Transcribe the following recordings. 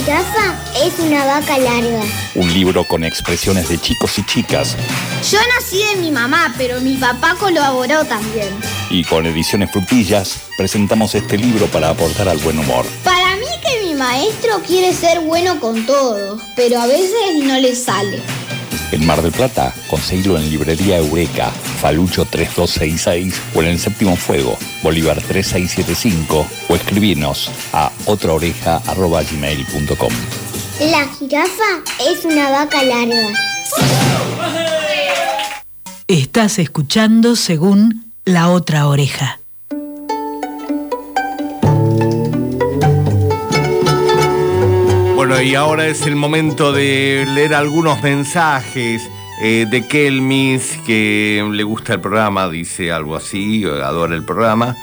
jirafa es una vaca larga. Un libro con expresiones de chicos y chicas. Yo nací de mi mamá, pero mi papá colaboró también. Y con Ediciones Frutillas presentamos este libro para aportar al buen humor. Para mí que mi maestro quiere ser bueno con todos, pero a veces no le sale. En Mar del Plata, conseguirlo en Librería Eureka, Falucho 3266 o en el Séptimo Fuego, Bolívar 3675 o escribirnos a otraoreja.gmail.com La jirafa es una vaca larga. Estás escuchando según La Otra Oreja. Y ahora es el momento de leer algunos mensajes eh, de Kelmis, que le gusta el programa, dice algo así, adora el programa.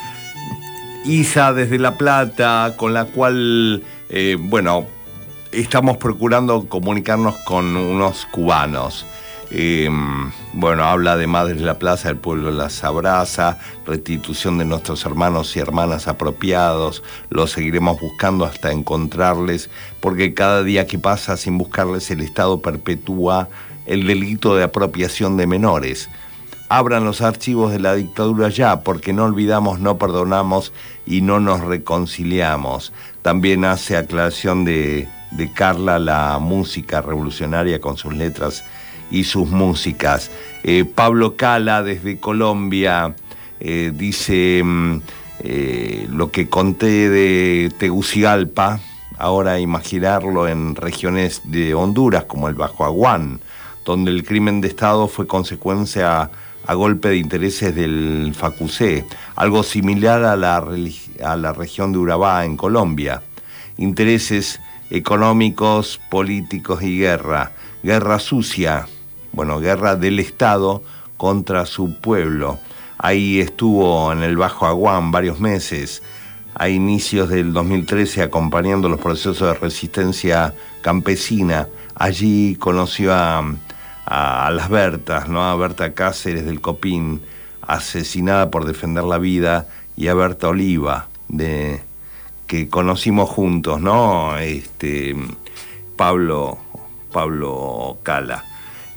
Isa desde La Plata, con la cual, eh, bueno, estamos procurando comunicarnos con unos cubanos. Eh, bueno, habla de Madres de la Plaza, el pueblo las abraza, restitución de nuestros hermanos y hermanas apropiados, los seguiremos buscando hasta encontrarles, porque cada día que pasa sin buscarles el Estado perpetúa el delito de apropiación de menores. Abran los archivos de la dictadura ya, porque no olvidamos, no perdonamos y no nos reconciliamos. También hace aclaración de Carla la música revolucionaria con sus letras y sus músicas. Eh, Pablo Cala desde Colombia eh, dice mm, eh, lo que conté de Tegucigalpa, ahora imaginarlo en regiones de Honduras como el Bajo Aguán, donde el crimen de Estado fue consecuencia a golpe de intereses del FACUC, algo similar a la, a la región de Urabá en Colombia. Intereses económicos, políticos y guerra. Guerra sucia, bueno, guerra del Estado contra su pueblo. Ahí estuvo en el Bajo Aguán varios meses, a inicios del 2013 acompañando los procesos de resistencia campesina. Allí conoció a, las Bertas, ¿no? a Berta Cáceres del Copín, asesinada por defender la vida, y a Berta Oliva, de, que conocimos juntos, ¿no? Este, Pablo, Pablo Cala.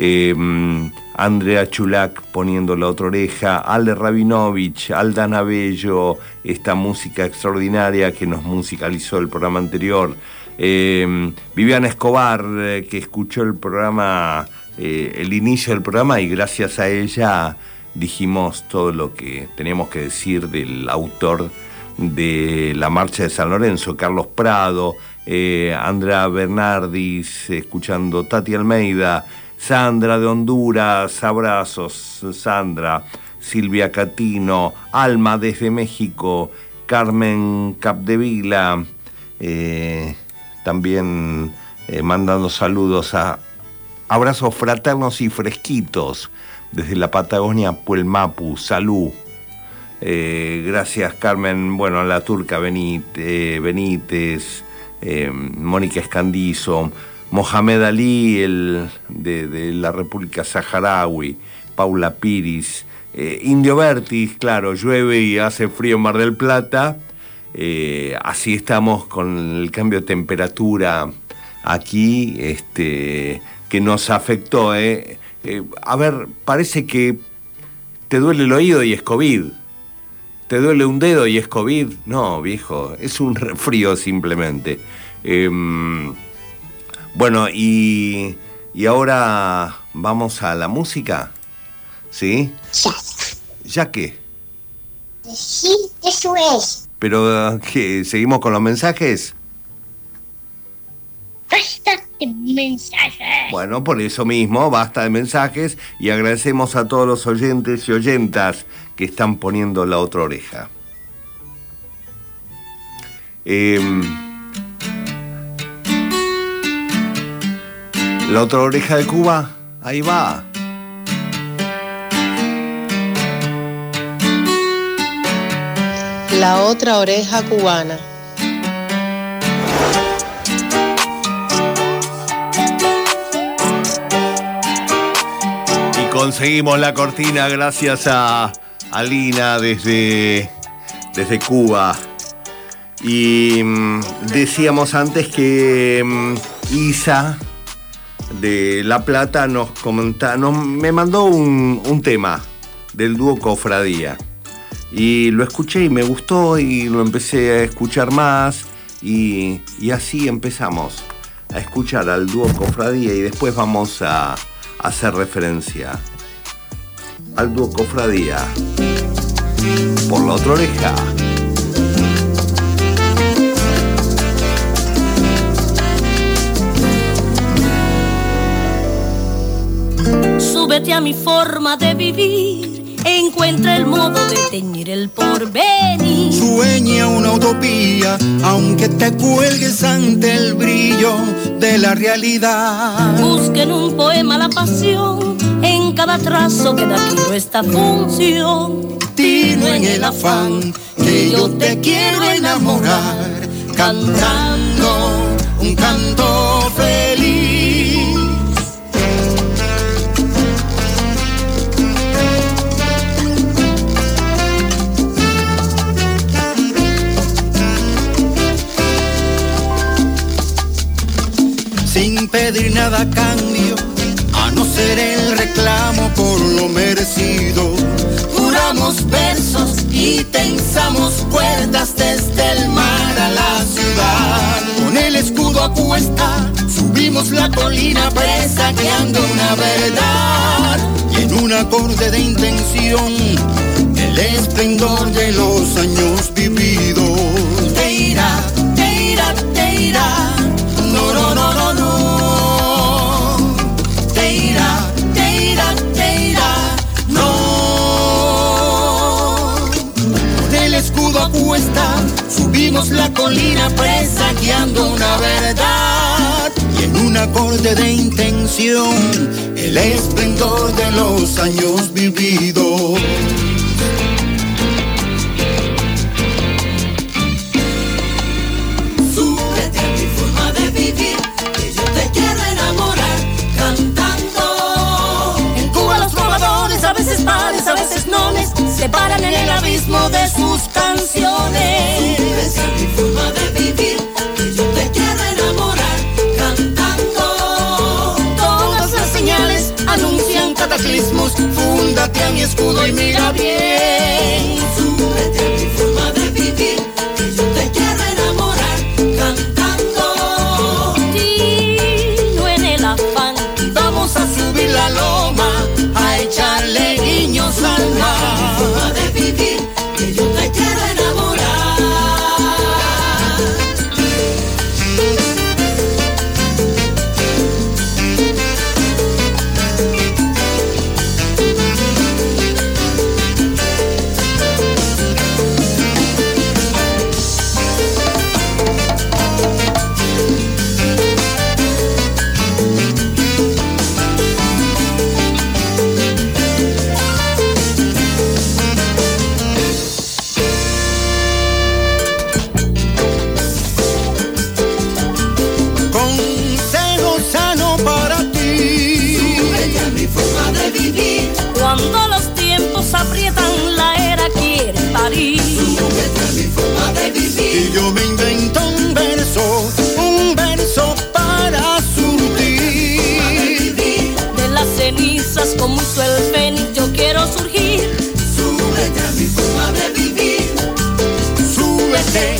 Em, Andrea Chulac poniendo la otra oreja, Ale Rabinovich, Aldana Bello, esta música extraordinaria que nos musicalizó el programa anterior, em, Viviana Escobar, eh, que escuchó el programa, eh, el inicio del programa y gracias a ella dijimos todo lo que teníamos que decir del autor de la marcha de San Lorenzo, Carlos Prado, eh, Andrea Bernardis, escuchando Tati Almeida, Sandra de Honduras, abrazos, Sandra, Silvia Catino, Alma desde México, Carmen Capdevila, eh, también eh, mandando saludos a abrazos fraternos y fresquitos desde la Patagonia, Puelmapu, salud. Eh, gracias Carmen, bueno, la turca Benítez, Benítez Mónica Escandizo, Mohamed Ali, el de, la República Saharaui, Paula Piris, eh, Indio Vertis, claro, llueve y hace frío en Mar del Plata. Eh, así estamos con el cambio de temperatura aquí, este, que nos afectó. Eh. a ver, parece que te duele el oído y es COVID. ¿Te duele un dedo y es COVID? No, viejo, es un frío simplemente. Bueno, y, y ahora vamos a la música, ¿sí? Ya. ¿Ya qué? Sí, eso es. ¿Pero qué? ¿Seguimos con los mensajes? Basta de mensajes. Bueno, por eso mismo, basta de mensajes y agradecemos a todos los oyentes y oyentas que están poniendo la otra oreja. Eh, La otra oreja de Cuba, ahí va. La otra oreja cubana. Y conseguimos la cortina gracias a Alina desde, desde Cuba. Y mm, decíamos antes que mm, Isa de La Plata nos comenta, nos, me mandó un, un tema del dúo Cofradía. Y lo escuché y me gustó y lo empecé a escuchar más y, y así empezamos a escuchar al dúo Cofradía y después vamos a, a hacer referencia al dúo Cofradía. Por la otra oreja. A mi forma de vivir, encuentra el modo de teñir el porvenir. Sueña una utopía, aunque te cuelgues ante el brillo de la realidad. Busca en un poema la pasión, en cada trazo que da quiero esta función. Tino en el afán que yo te quiero enamorar, cantando un canto feliz. Sin pedir nada a cambio, a no ser el reclamo por lo merecido. Juramos versos y tensamos cuerdas desde el mar a la ciudad. Con el escudo a subimos la colina presagiando una verdad. Y en un acorde de intención, el esplendor de los años vividos. A cuesta, subimos la colina presagiando una verdad. Y en un acorde de intención, el esplendor de los años vividos. Se paran en el abismo de sus canciones. Súbete a mi forma de vivir, que yo te quiero enamorar cantando. Todas las señales anuncian cataclismos. Fúndate a mi escudo y mira bien. Súbete a mi forma de vivir, que yo te quiero enamorar cantando. Tino en el afán, Vamos a subir la loma, a echarle guiños al mar. Cenizas como hizo el fénix, yo quiero surgir. Súbete a mi forma de vivir. Súbete,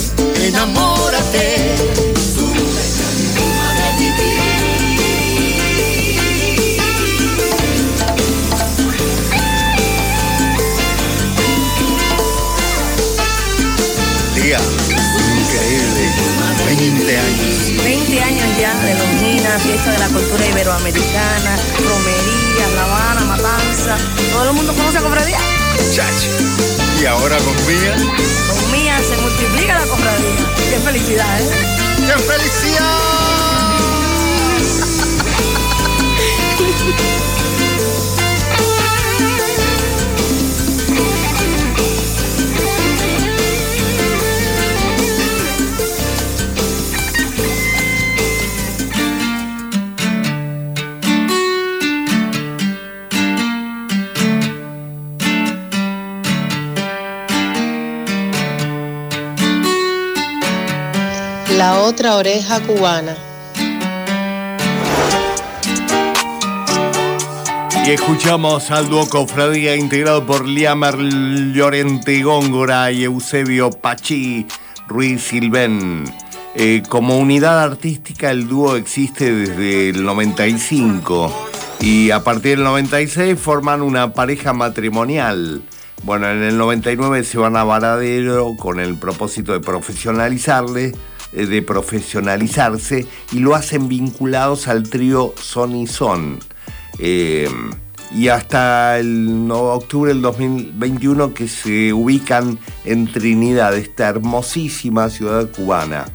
fiesta de la cultura iberoamericana, romería, La Habana, Matanza. Todo el mundo conoce a Cofradía. Chacho. Y ahora con Mía. Con mía se multiplica la cofradía. Qué felicidad, ¿eh? ¡Qué felicidad! Otra oreja cubana. Y escuchamos al dúo Cofradía integrado por Liamar Llorente Góngora y Eusebio Pachi Ruiz Silven. Eh, como unidad artística el dúo existe desde el 95 y a partir del 96 forman una pareja matrimonial. Bueno, en el 99 se van a Varadero con el propósito de profesionalizarle, de profesionalizarse y lo hacen vinculados al trío Son y Son. Eh, y hasta el octubre del 2021 que se ubican en Trinidad, esta hermosísima ciudad cubana.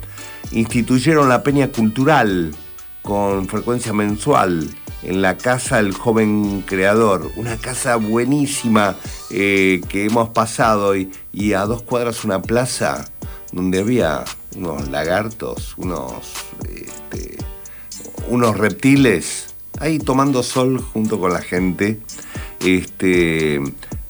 Instituyeron la peña cultural con frecuencia mensual en la casa del joven creador, una casa buenísima eh, que hemos pasado y, a dos cuadras una plaza donde había unos lagartos, unos, este, unos reptiles ahí tomando sol junto con la gente. Este,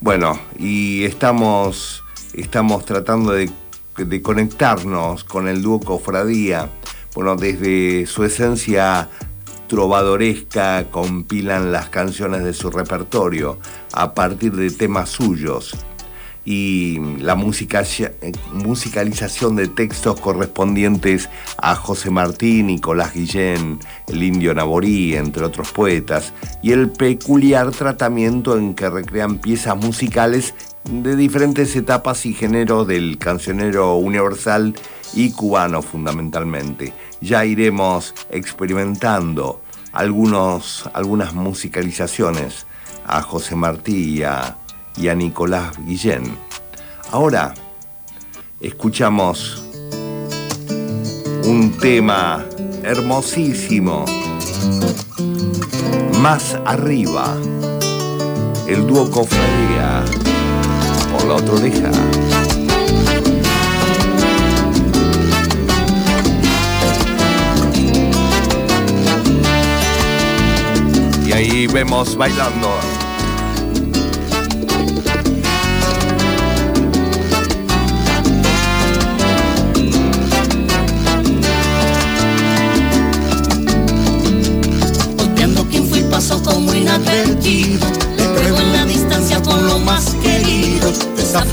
bueno, y estamos, estamos tratando de, de conectarnos con el dúo Cofradía. Bueno, desde su esencia trovadoresca compilan las canciones de su repertorio a partir de temas suyos y la musicalización de textos correspondientes a José Martín, Nicolás Guillén, el indio Naborí, entre otros poetas, y el peculiar tratamiento en que recrean piezas musicales de diferentes etapas y géneros del cancionero universal y cubano fundamentalmente. Ya iremos experimentando algunos, algunas musicalizaciones a José Martí y a y a Nicolás Guillén. Ahora escuchamos un tema hermosísimo. Más arriba, el dúo Cofradía por la otra oreja. Y ahí vemos bailando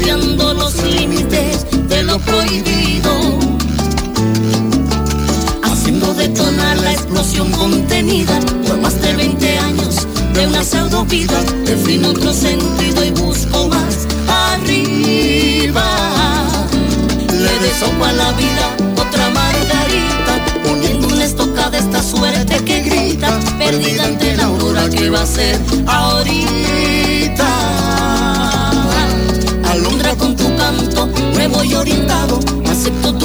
desafiando los límites de lo prohibido. Haciendo detonar la explosión contenida por más de 20 años de una pseudo vida. Defino otro sentido y busco más arriba. Le desojo a la vida otra margarita, poniendo una estocada esta suerte que grita, perdida ante la aurora que va a ser ahorita. Y orientado, acepto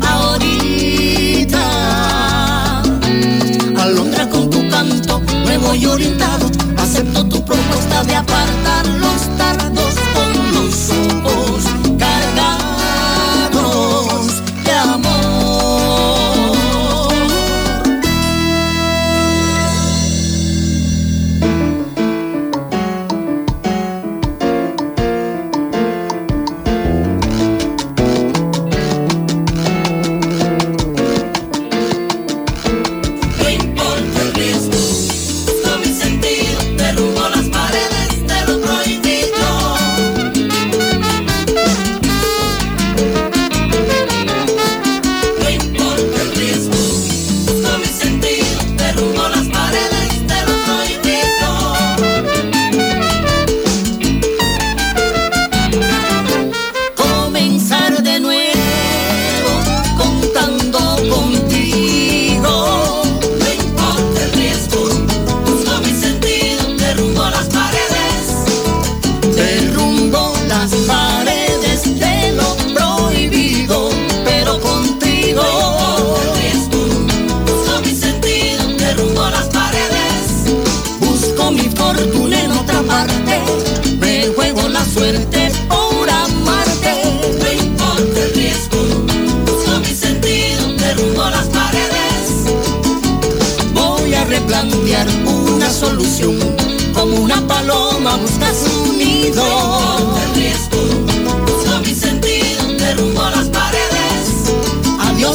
ahorita. Alondra con tu canto, nuevo y orientado,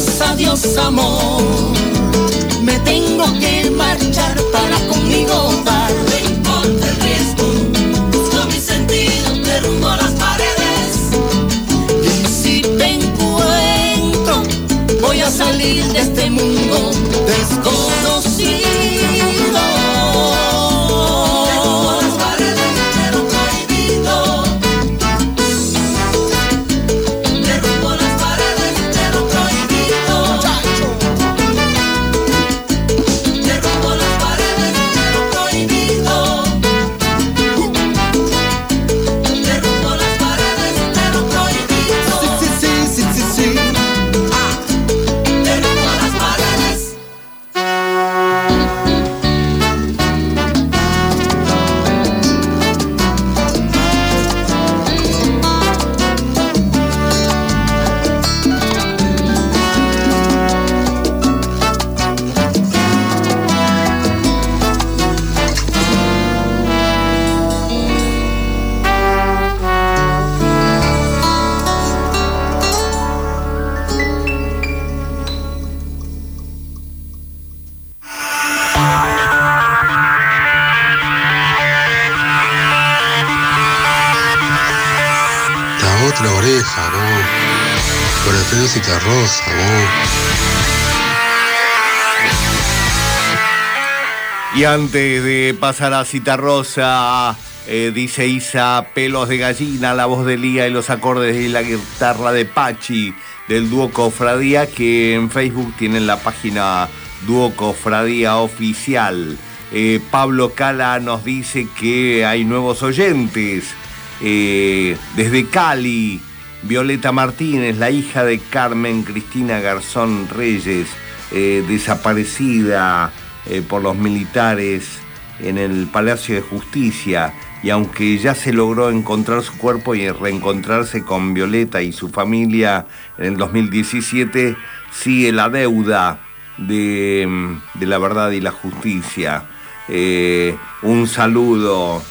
Adiós, amor. Me tengo que marchar para conmigo dar. No importa el riesgo. Busco mi sentido, derrumbo las paredes. Y si te encuentro, voy a salir de este mundo desconocido. Y antes de pasar a Cita Rosa, eh, dice Isa, pelos de gallina, la voz de Lía y los acordes de la guitarra de Pachi del dúo Cofradía, que en Facebook tienen la página Dúo Cofradía Oficial. Eh, Pablo Cala nos dice que hay nuevos oyentes. Eh, desde Cali, Violeta Martínez, la hija de Carmen Cristina Garzón Reyes, eh, desaparecida eh, por los militares en el Palacio de Justicia. Y aunque ya se logró encontrar su cuerpo y reencontrarse con Violeta y su familia en el 2017, sigue la deuda de, la verdad y la justicia. Eh, un saludo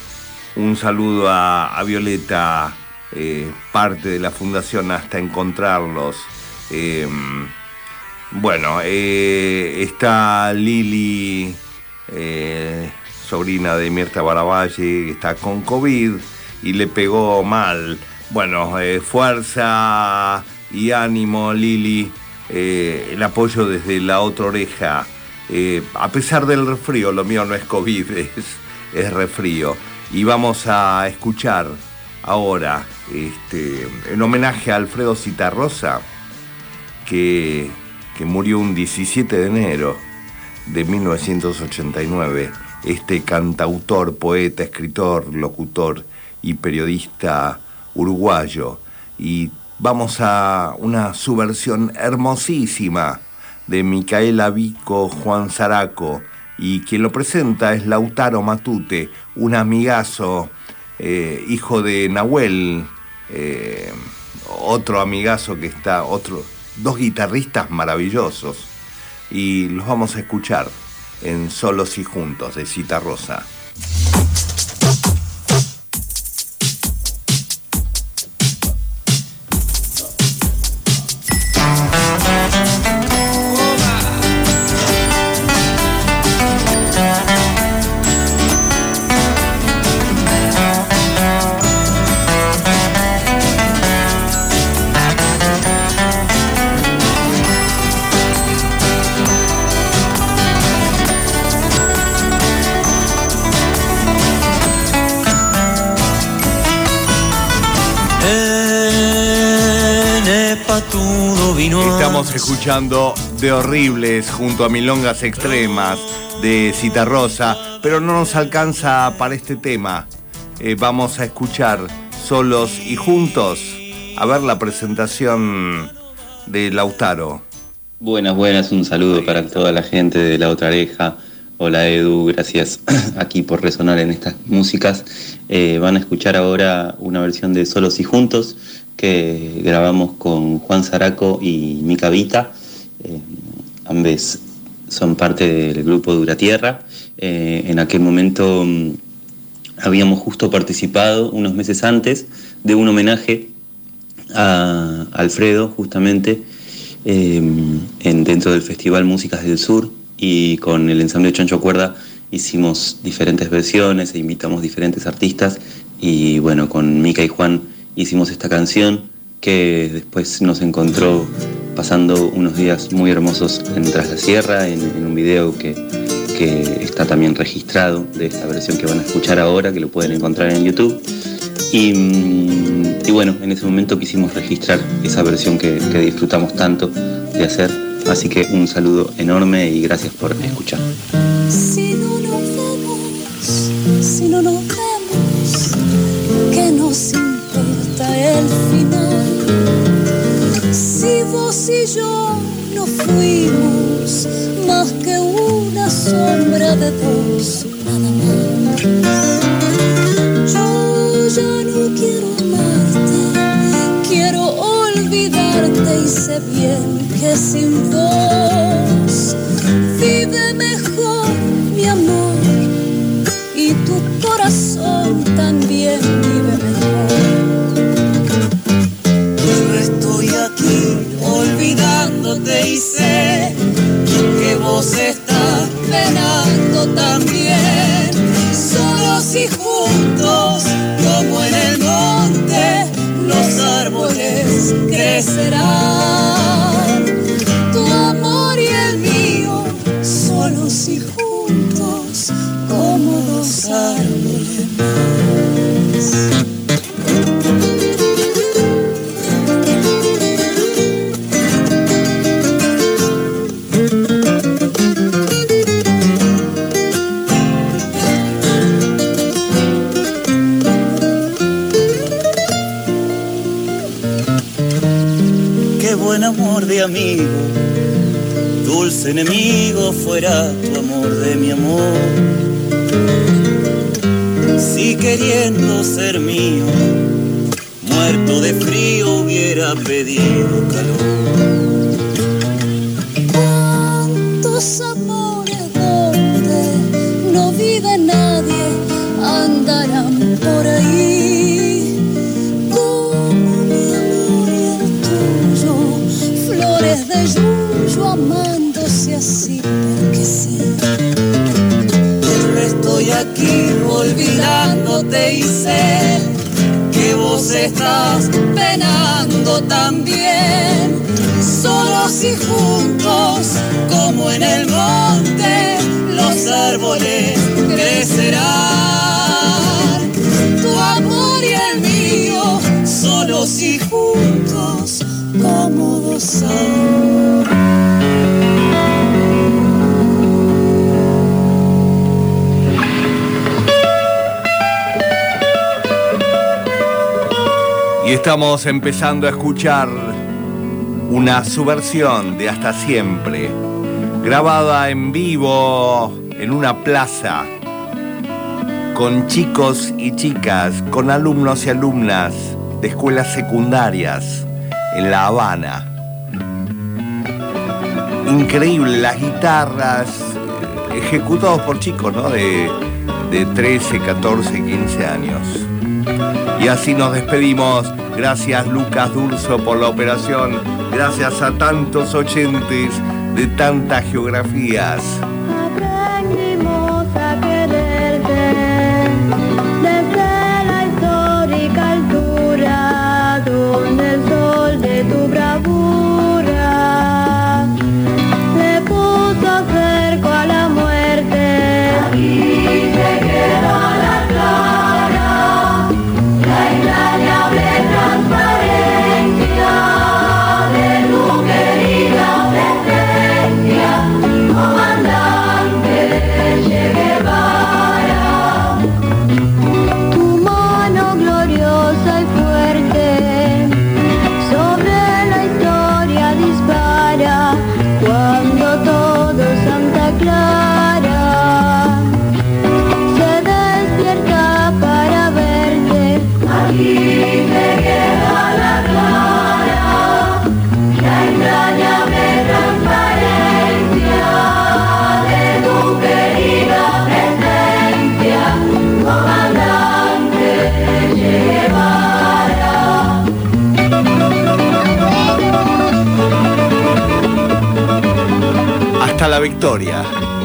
un saludo a, Violeta, eh, parte de la fundación hasta encontrarlos. Bueno, eh, está Lili, eh, sobrina de Mirta Baravalle, que está con COVID y le pegó mal. Bueno, eh, fuerza y ánimo, Lili. el apoyo desde la otra oreja. A pesar del resfrío, lo mío no es COVID, es, es resfrío. Y vamos a escuchar ahora, este, en homenaje a Alfredo Citarrosa, que, que murió un 17 de enero de 1989, este cantautor, poeta, escritor, locutor y periodista uruguayo. Y vamos a una subversión hermosísima de Micaela Vico, Juan Zaraco, y quien lo presenta es Lautaro Matute, un amigazo, eh, hijo de Nahuel, eh, otro amigazo que está, otro, dos guitarristas maravillosos, y los vamos a escuchar en Solos y Juntos de Cita Rosa. Escuchando De Horribles junto a Milongas Extremas de Citarrosa, pero no nos alcanza para este tema. Eh, vamos a escuchar solos y juntos a ver la presentación de Lautaro. Buenas, buenas, un saludo para toda la gente de La Otra Oreja. Hola Edu, gracias aquí por resonar en estas músicas. Eh, van a escuchar ahora una versión de Solos y Juntos que grabamos con Juan Zaraco y Mica Vita, eh, ambos son parte del grupo Dura Tierra. Eh, en aquel momento mm, habíamos justo participado unos meses antes de un homenaje a Alfredo, justamente, eh, en, dentro del Festival Músicas del Sur, y con el ensamble Chancho Cuerda hicimos diferentes versiones e invitamos diferentes artistas, y bueno, con Mica y Juan hicimos esta canción que después nos encontró pasando unos días muy hermosos en Tras la Sierra, en, un video que, que, está también registrado de esta versión que van a escuchar ahora, que lo pueden encontrar en YouTube. Y, mm, y bueno, en ese momento quisimos registrar esa versión que, que disfrutamos tanto de hacer. Así que un saludo enorme y gracias por escuchar. El final si vos y yo no fuimos más que una sombra de dos, nada más. Yo ya no quiero amarte, quiero olvidarte y sé bien que sin vos vive queriendo ser mío, muerto de frío hubiera pedido calor. ¿Cuántos amores olvidándote y sé que vos estás penando también. Solos y juntos, como en el monte, los árboles crecerán. Tu amor y el mío, solos y juntos como dos Y estamos empezando a escuchar una subversión de Hasta Siempre, grabada en vivo en una plaza, con chicos y chicas, con alumnos y alumnas de escuelas secundarias en La Habana. Increíble, las guitarras eh, ejecutados por chicos, ¿no? De, de 13, 14, 15 años. Y así nos despedimos. Gracias Lucas Durso por la operación. Gracias a tantos oyentes de tantas geografías. La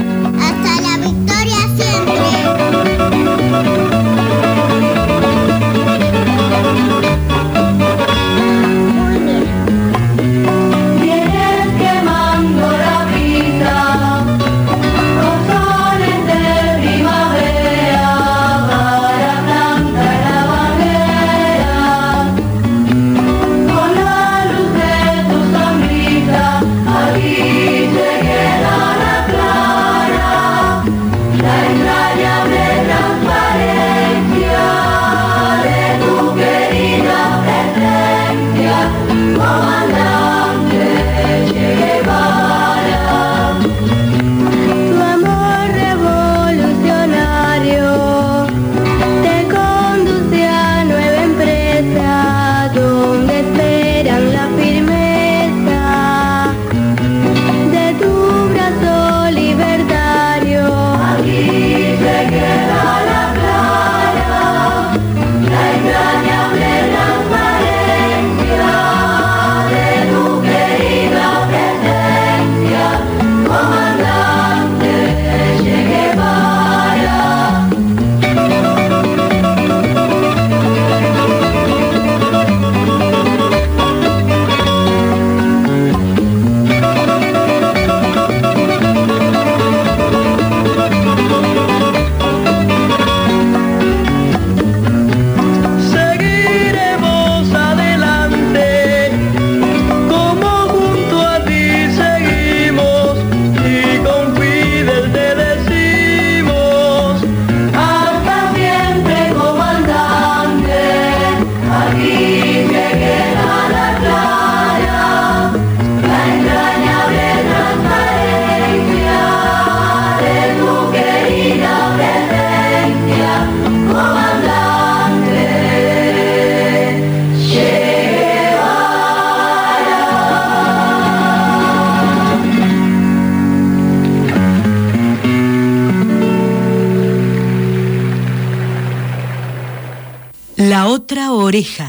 oreja.